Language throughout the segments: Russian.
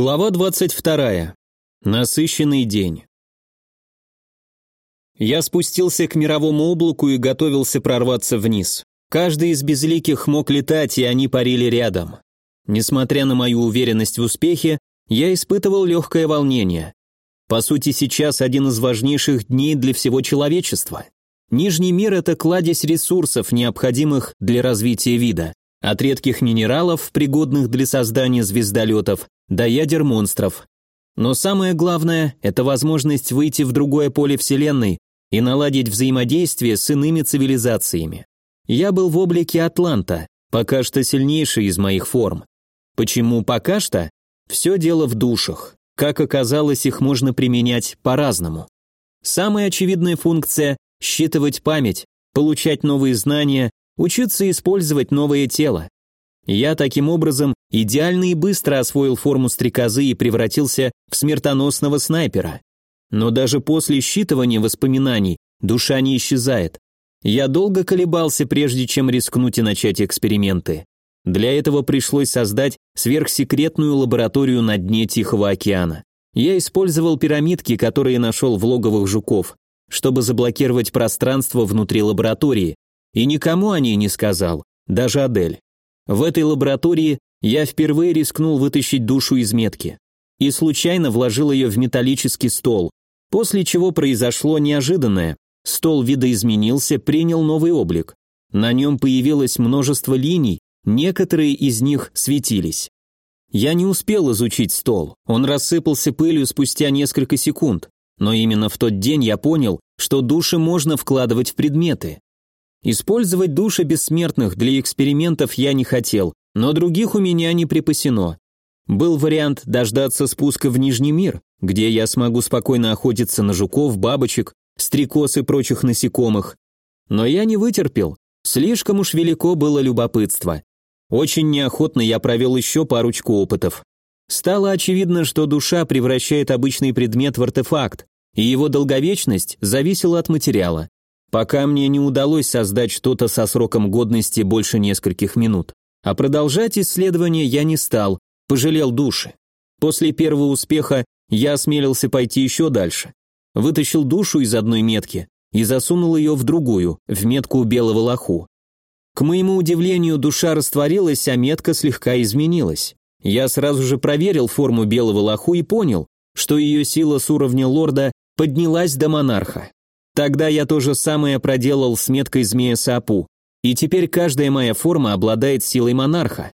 Глава 22. Насыщенный день. Я спустился к мировому облаку и готовился прорваться вниз. Каждый из безликих мог летать, и они парили рядом. Несмотря на мою уверенность в успехе, я испытывал легкое волнение. По сути, сейчас один из важнейших дней для всего человечества. Нижний мир – это кладезь ресурсов, необходимых для развития вида. От редких минералов, пригодных для создания звездолетов, до ядер монстров. Но самое главное – это возможность выйти в другое поле Вселенной и наладить взаимодействие с иными цивилизациями. Я был в облике Атланта, пока что сильнейший из моих форм. Почему пока что? Все дело в душах. Как оказалось, их можно применять по-разному. Самая очевидная функция – считывать память, получать новые знания, учиться использовать новое тело. Я таким образом идеально и быстро освоил форму стрекозы и превратился в смертоносного снайпера. Но даже после считывания воспоминаний душа не исчезает. Я долго колебался, прежде чем рискнуть и начать эксперименты. Для этого пришлось создать сверхсекретную лабораторию на дне Тихого океана. Я использовал пирамидки, которые нашел в логовых жуков, чтобы заблокировать пространство внутри лаборатории, и никому о ней не сказал, даже Адель. В этой лаборатории я впервые рискнул вытащить душу из метки и случайно вложил ее в металлический стол, после чего произошло неожиданное. Стол видоизменился, принял новый облик. На нем появилось множество линий, некоторые из них светились. Я не успел изучить стол, он рассыпался пылью спустя несколько секунд, но именно в тот день я понял, что души можно вкладывать в предметы. Использовать души бессмертных для экспериментов я не хотел, но других у меня не припасено. Был вариант дождаться спуска в Нижний мир, где я смогу спокойно охотиться на жуков, бабочек, стрекоз и прочих насекомых. Но я не вытерпел, слишком уж велико было любопытство. Очень неохотно я провел еще парочку опытов. Стало очевидно, что душа превращает обычный предмет в артефакт, и его долговечность зависела от материала пока мне не удалось создать что-то со сроком годности больше нескольких минут. А продолжать исследование я не стал, пожалел души. После первого успеха я осмелился пойти еще дальше. Вытащил душу из одной метки и засунул ее в другую, в метку белого лоху. К моему удивлению, душа растворилась, а метка слегка изменилась. Я сразу же проверил форму белого лоху и понял, что ее сила с уровня лорда поднялась до монарха. Тогда я то же самое проделал с меткой змея Сапу, и теперь каждая моя форма обладает силой монарха.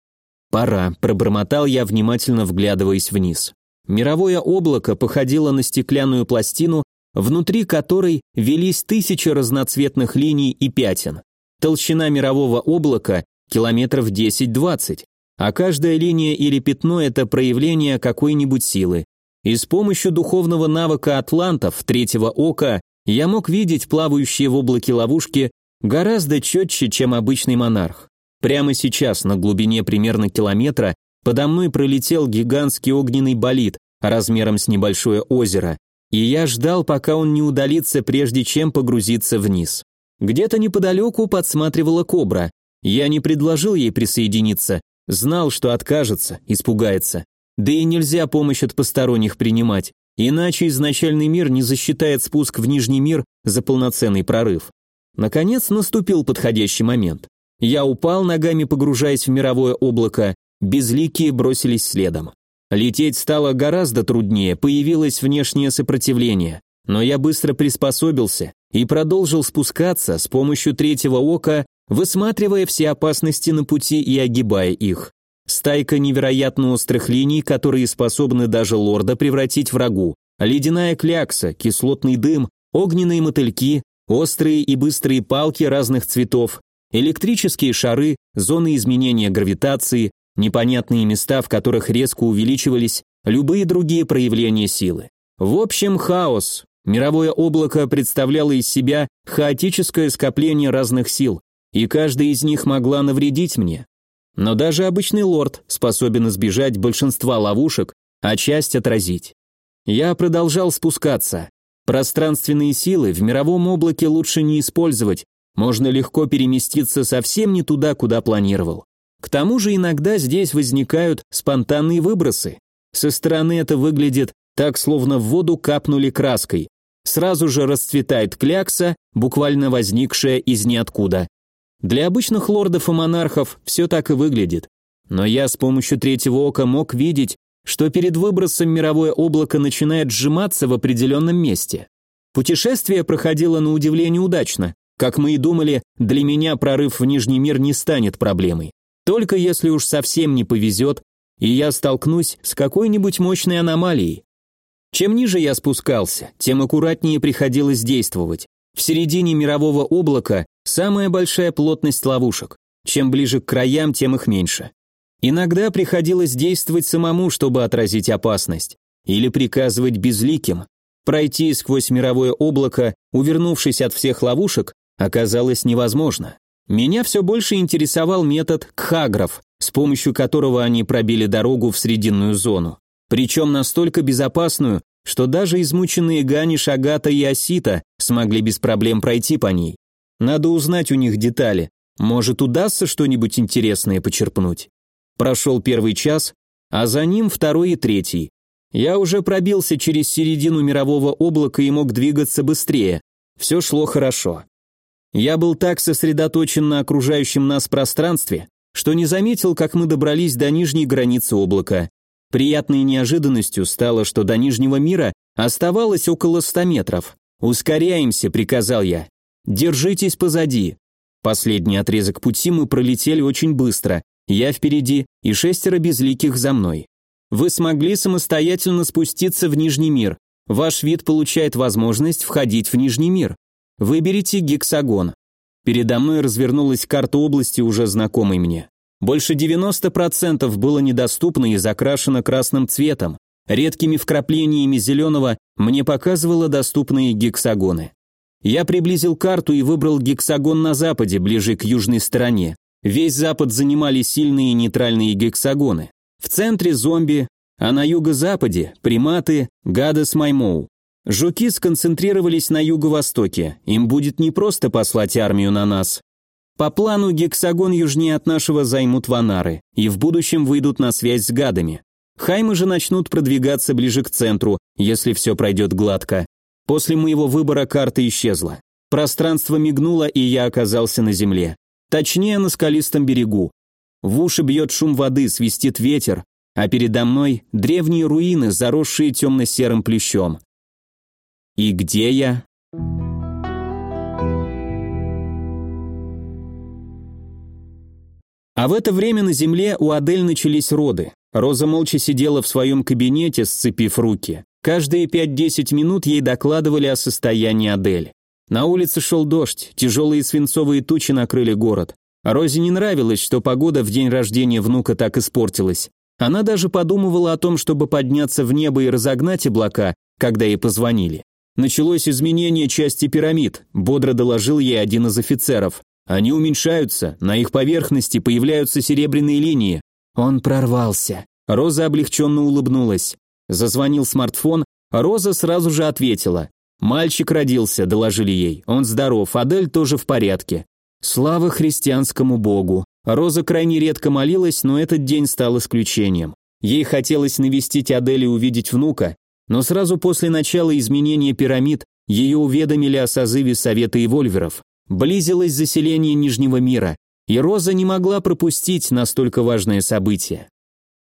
Пора, пробормотал я, внимательно вглядываясь вниз. Мировое облако походило на стеклянную пластину, внутри которой велись тысячи разноцветных линий и пятен. Толщина мирового облака километров 10-20, а каждая линия или пятно – это проявление какой-нибудь силы. И с помощью духовного навыка атлантов, третьего ока, я мог видеть плавающие в облаке ловушки гораздо четче, чем обычный монарх. Прямо сейчас, на глубине примерно километра, подо мной пролетел гигантский огненный болид размером с небольшое озеро, и я ждал, пока он не удалится, прежде чем погрузиться вниз. Где-то неподалеку подсматривала кобра. Я не предложил ей присоединиться, знал, что откажется, испугается. Да и нельзя помощь от посторонних принимать. Иначе изначальный мир не засчитает спуск в Нижний мир за полноценный прорыв. Наконец наступил подходящий момент. Я упал, ногами погружаясь в мировое облако, безликие бросились следом. Лететь стало гораздо труднее, появилось внешнее сопротивление, но я быстро приспособился и продолжил спускаться с помощью третьего ока, высматривая все опасности на пути и огибая их. Стайка невероятно острых линий, которые способны даже лорда превратить в врагу. Ледяная клякса, кислотный дым, огненные мотыльки, острые и быстрые палки разных цветов, электрические шары, зоны изменения гравитации, непонятные места, в которых резко увеличивались любые другие проявления силы. В общем, хаос. Мировое облако представляло из себя хаотическое скопление разных сил, и каждая из них могла навредить мне. Но даже обычный лорд способен избежать большинства ловушек, а часть отразить. Я продолжал спускаться. Пространственные силы в мировом облаке лучше не использовать, можно легко переместиться совсем не туда, куда планировал. К тому же иногда здесь возникают спонтанные выбросы. Со стороны это выглядит так, словно в воду капнули краской. Сразу же расцветает клякса, буквально возникшая из ниоткуда. Для обычных лордов и монархов все так и выглядит. Но я с помощью третьего ока мог видеть, что перед выбросом мировое облако начинает сжиматься в определенном месте. Путешествие проходило на удивление удачно. Как мы и думали, для меня прорыв в Нижний мир не станет проблемой. Только если уж совсем не повезет, и я столкнусь с какой-нибудь мощной аномалией. Чем ниже я спускался, тем аккуратнее приходилось действовать. В середине мирового облака самая большая плотность ловушек. Чем ближе к краям, тем их меньше. Иногда приходилось действовать самому, чтобы отразить опасность, или приказывать безликим. Пройти сквозь мировое облако, увернувшись от всех ловушек, оказалось невозможно. Меня все больше интересовал метод кхагров, с помощью которого они пробили дорогу в срединную зону. Причем настолько безопасную, что даже измученные Гани, Шагата и Осита смогли без проблем пройти по ней. Надо узнать у них детали. Может, удастся что-нибудь интересное почерпнуть. Прошел первый час, а за ним второй и третий. Я уже пробился через середину мирового облака и мог двигаться быстрее. Все шло хорошо. Я был так сосредоточен на окружающем нас пространстве, что не заметил, как мы добрались до нижней границы облака. Приятной неожиданностью стало, что до Нижнего мира оставалось около ста метров. «Ускоряемся», — приказал я. «Держитесь позади». Последний отрезок пути мы пролетели очень быстро. Я впереди и шестеро безликих за мной. Вы смогли самостоятельно спуститься в Нижний мир. Ваш вид получает возможность входить в Нижний мир. Выберите гексагон. Передо мной развернулась карта области, уже знакомой мне. Больше 90% было недоступно и закрашено красным цветом. Редкими вкраплениями зеленого мне показывало доступные гексагоны. Я приблизил карту и выбрал гексагон на западе, ближе к южной стороне. Весь запад занимали сильные нейтральные гексагоны. В центре зомби, а на юго-западе приматы Гадес Маймоу. Жуки сконцентрировались на юго-востоке, им будет непросто послать армию на нас. По плану гексагон южнее от нашего займут ванары, и в будущем выйдут на связь с гадами. Хаймы же начнут продвигаться ближе к центру, если все пройдет гладко. После моего выбора карта исчезла. Пространство мигнуло, и я оказался на земле. Точнее, на скалистом берегу. В уши бьет шум воды, свистит ветер, а передо мной древние руины, заросшие темно-серым плющом. И где я? А в это время на земле у Адель начались роды. Роза молча сидела в своем кабинете, сцепив руки. Каждые 5-10 минут ей докладывали о состоянии Адель. На улице шел дождь, тяжелые свинцовые тучи накрыли город. Розе не нравилось, что погода в день рождения внука так испортилась. Она даже подумывала о том, чтобы подняться в небо и разогнать облака, когда ей позвонили. Началось изменение части пирамид, бодро доложил ей один из офицеров. Они уменьшаются, на их поверхности появляются серебряные линии. Он прорвался. Роза облегченно улыбнулась. Зазвонил смартфон, Роза сразу же ответила. «Мальчик родился», — доложили ей. «Он здоров, Адель тоже в порядке». Слава христианскому богу. Роза крайне редко молилась, но этот день стал исключением. Ей хотелось навестить Адель и увидеть внука, но сразу после начала изменения пирамид ее уведомили о созыве Совета Эвольверов. Близилось заселение Нижнего мира, и Роза не могла пропустить настолько важное событие.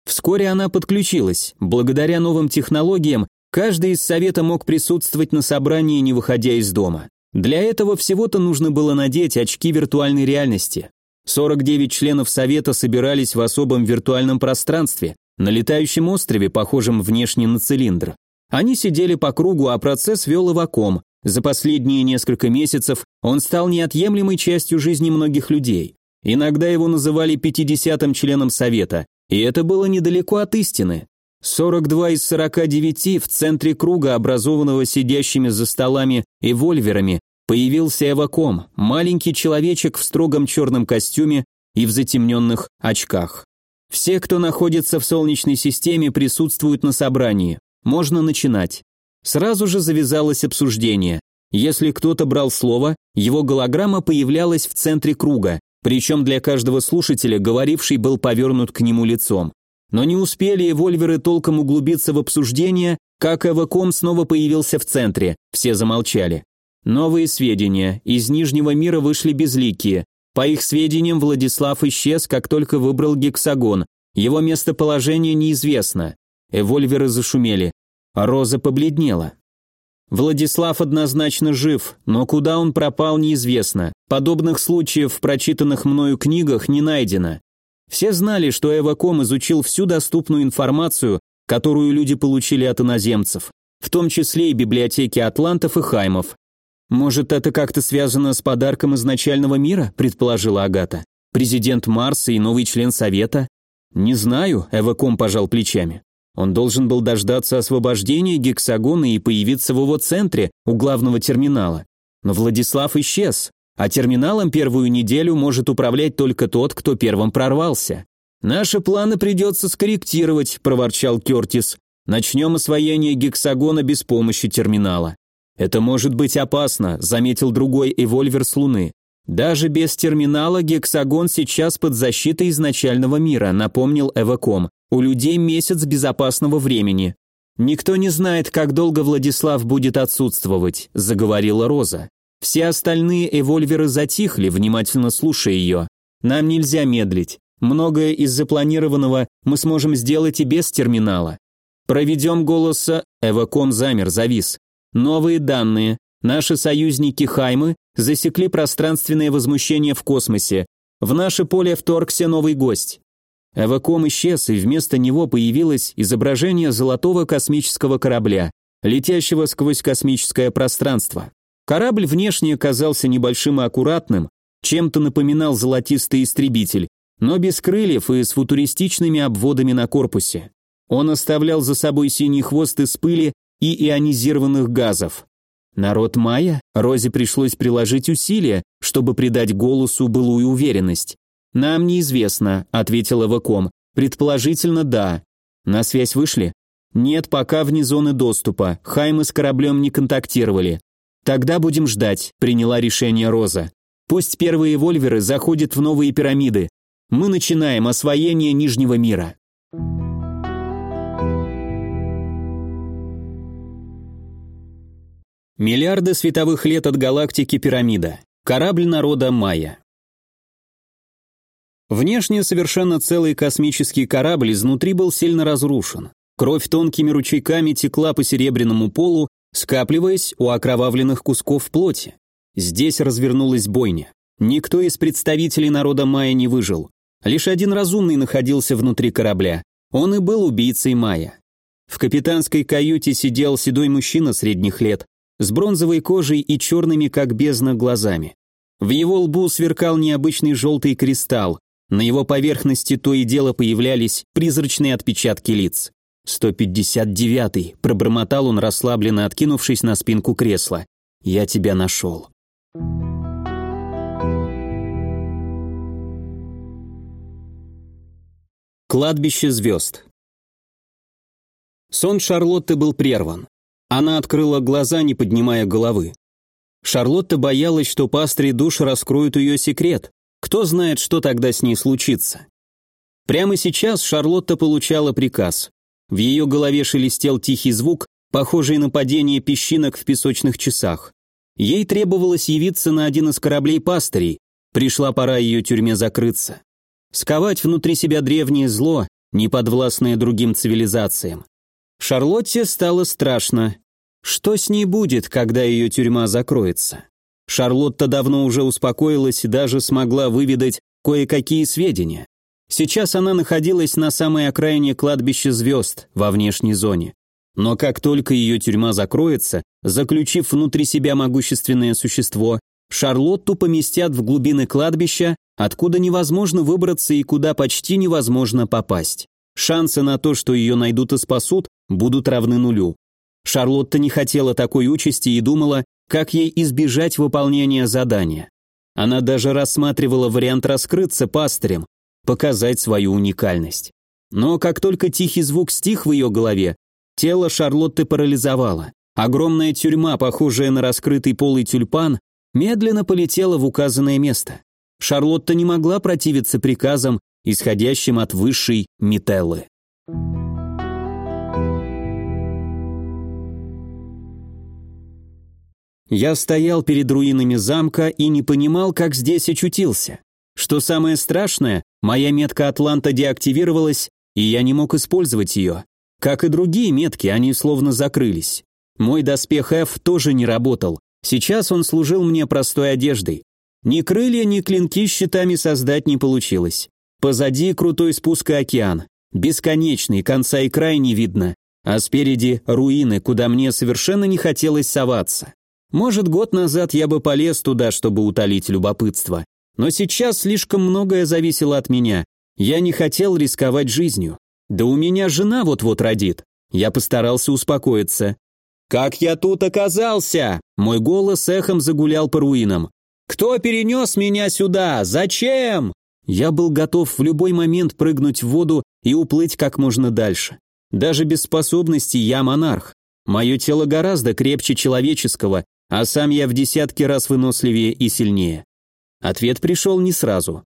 Вскоре она подключилась. Благодаря новым технологиям, каждый из Совета мог присутствовать на собрании, не выходя из дома. Для этого всего-то нужно было надеть очки виртуальной реальности. 49 членов Совета собирались в особом виртуальном пространстве, на летающем острове, похожем внешне на цилиндр. Они сидели по кругу, а процесс вел Иваком. За последние несколько месяцев он стал неотъемлемой частью жизни многих людей. Иногда его называли 50-м членом Совета, и это было недалеко от истины. 42 из 49 в центре круга, образованного сидящими за столами и вольверами, появился Эваком, маленький человечек в строгом черном костюме и в затемненных очках. Все, кто находится в Солнечной системе, присутствуют на собрании. Можно начинать. Сразу же завязалось обсуждение. Если кто-то брал слово, его голограмма появлялась в центре круга, причем для каждого слушателя говоривший был повернут к нему лицом. Но не успели эвольверы толком углубиться в обсуждение, как Эваком снова появился в центре, все замолчали. Новые сведения, из Нижнего мира вышли безликие. По их сведениям, Владислав исчез, как только выбрал гексагон. Его местоположение неизвестно. Эвольверы зашумели. Роза побледнела. Владислав однозначно жив, но куда он пропал, неизвестно. Подобных случаев в прочитанных мною книгах не найдено. Все знали, что Эваком изучил всю доступную информацию, которую люди получили от иноземцев, в том числе и библиотеки атлантов и хаймов. «Может, это как-то связано с подарком изначального мира?» – предположила Агата. «Президент Марса и новый член Совета?» «Не знаю», – Эваком пожал плечами. Он должен был дождаться освобождения гексагона и появиться в его центре, у главного терминала. Но Владислав исчез, а терминалом первую неделю может управлять только тот, кто первым прорвался. «Наши планы придется скорректировать», – проворчал Кертис. «Начнем освоение гексагона без помощи терминала». «Это может быть опасно», – заметил другой эвольвер с Луны. «Даже без терминала гексагон сейчас под защитой изначального мира», – напомнил Эваком. У людей месяц безопасного времени. Никто не знает, как долго Владислав будет отсутствовать, заговорила Роза. Все остальные эвольверы затихли, внимательно слушая ее. Нам нельзя медлить. Многое из запланированного мы сможем сделать и без терминала. Проведем голоса, Эваком замер, завис. Новые данные. Наши союзники Хаймы засекли пространственное возмущение в космосе. В наше поле вторгся новый гость. Эваком исчез, и вместо него появилось изображение золотого космического корабля, летящего сквозь космическое пространство. Корабль внешне казался небольшим и аккуратным, чем-то напоминал золотистый истребитель, но без крыльев и с футуристичными обводами на корпусе. Он оставлял за собой синий хвост из пыли и ионизированных газов. Народ Майя, Розе пришлось приложить усилия, чтобы придать голосу былую уверенность. «Нам неизвестно», — ответил Эваком. «Предположительно, да. На связь вышли?» «Нет, пока вне зоны доступа. Хаймы с кораблем не контактировали». «Тогда будем ждать», — приняла решение Роза. «Пусть первые вольверы заходят в новые пирамиды. Мы начинаем освоение Нижнего мира». Миллиарды световых лет от галактики Пирамида. Корабль народа Майя. Внешне совершенно целый космический корабль изнутри был сильно разрушен. Кровь тонкими ручейками текла по серебряному полу, скапливаясь у окровавленных кусков плоти. Здесь развернулась бойня. Никто из представителей народа Майя не выжил. Лишь один разумный находился внутри корабля. Он и был убийцей Майя. В капитанской каюте сидел седой мужчина средних лет, с бронзовой кожей и черными, как бездна, глазами. В его лбу сверкал необычный желтый кристалл, на его поверхности то и дело появлялись призрачные отпечатки лиц. «159-й», — пробормотал он, расслабленно откинувшись на спинку кресла. «Я тебя нашел». Кладбище звезд. Сон Шарлотты был прерван. Она открыла глаза, не поднимая головы. Шарлотта боялась, что пастырь душ раскроют ее секрет, кто знает, что тогда с ней случится. Прямо сейчас Шарлотта получала приказ. В ее голове шелестел тихий звук, похожий на падение песчинок в песочных часах. Ей требовалось явиться на один из кораблей пастырей, пришла пора ее тюрьме закрыться. Сковать внутри себя древнее зло, не подвластное другим цивилизациям. Шарлотте стало страшно. Что с ней будет, когда ее тюрьма закроется? Шарлотта давно уже успокоилась и даже смогла выведать кое-какие сведения. Сейчас она находилась на самой окраине кладбища звезд, во внешней зоне. Но как только ее тюрьма закроется, заключив внутри себя могущественное существо, Шарлотту поместят в глубины кладбища, откуда невозможно выбраться и куда почти невозможно попасть. Шансы на то, что ее найдут и спасут, будут равны нулю. Шарлотта не хотела такой участи и думала, как ей избежать выполнения задания. Она даже рассматривала вариант раскрыться пастырем, показать свою уникальность. Но как только тихий звук стих в ее голове, тело Шарлотты парализовало. Огромная тюрьма, похожая на раскрытый полый тюльпан, медленно полетела в указанное место. Шарлотта не могла противиться приказам, исходящим от высшей Метеллы. Я стоял перед руинами замка и не понимал, как здесь очутился. Что самое страшное, моя метка Атланта деактивировалась, и я не мог использовать ее. Как и другие метки, они словно закрылись. Мой доспех F тоже не работал. Сейчас он служил мне простой одеждой. Ни крылья, ни клинки щитами создать не получилось. Позади крутой спуск и океан. Бесконечный, конца и края не видно. А спереди руины, куда мне совершенно не хотелось соваться. Может, год назад я бы полез туда, чтобы утолить любопытство. Но сейчас слишком многое зависело от меня. Я не хотел рисковать жизнью. Да у меня жена вот-вот родит. Я постарался успокоиться. «Как я тут оказался?» Мой голос эхом загулял по руинам. «Кто перенес меня сюда? Зачем?» Я был готов в любой момент прыгнуть в воду и уплыть как можно дальше. Даже без способностей я монарх. Мое тело гораздо крепче человеческого, а сам я в десятки раз выносливее и сильнее. Ответ пришел не сразу.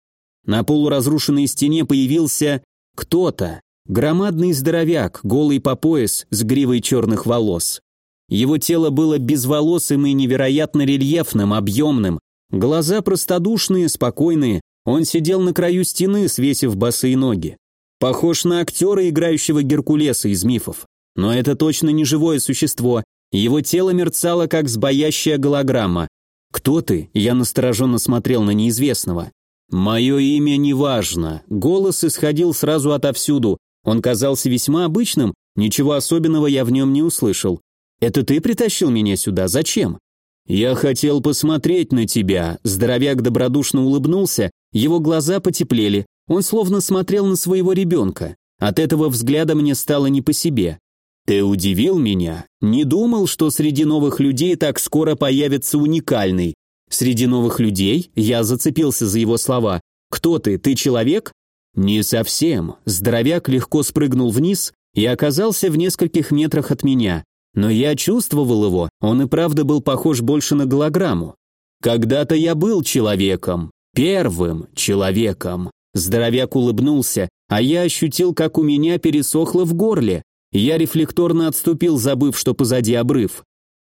На полуразрушенной стене появился кто-то, громадный здоровяк, голый по пояс, с гривой черных волос. Его тело было безволосым и невероятно рельефным, объемным, глаза простодушные, спокойные, он сидел на краю стены, свесив босые ноги. Похож на актера, играющего Геркулеса из мифов. Но это точно не живое существо, его тело мерцало, как сбоящая голограмма. «Кто ты?» – я настороженно смотрел на неизвестного. «Мое имя неважно». Голос исходил сразу отовсюду. Он казался весьма обычным, ничего особенного я в нем не услышал. «Это ты притащил меня сюда? Зачем?» «Я хотел посмотреть на тебя», – здоровяк добродушно улыбнулся, его глаза потеплели, он словно смотрел на своего ребенка. От этого взгляда мне стало не по себе. «Ты удивил меня. Не думал, что среди новых людей так скоро появится уникальный. Среди новых людей?» Я зацепился за его слова. «Кто ты? Ты человек?» «Не совсем». Здоровяк легко спрыгнул вниз и оказался в нескольких метрах от меня. Но я чувствовал его, он и правда был похож больше на голограмму. «Когда-то я был человеком. Первым человеком». Здоровяк улыбнулся, а я ощутил, как у меня пересохло в горле. Я рефлекторно отступил, забыв, что позади обрыв.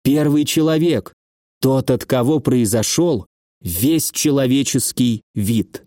Первый человек, тот, от кого произошел весь человеческий вид.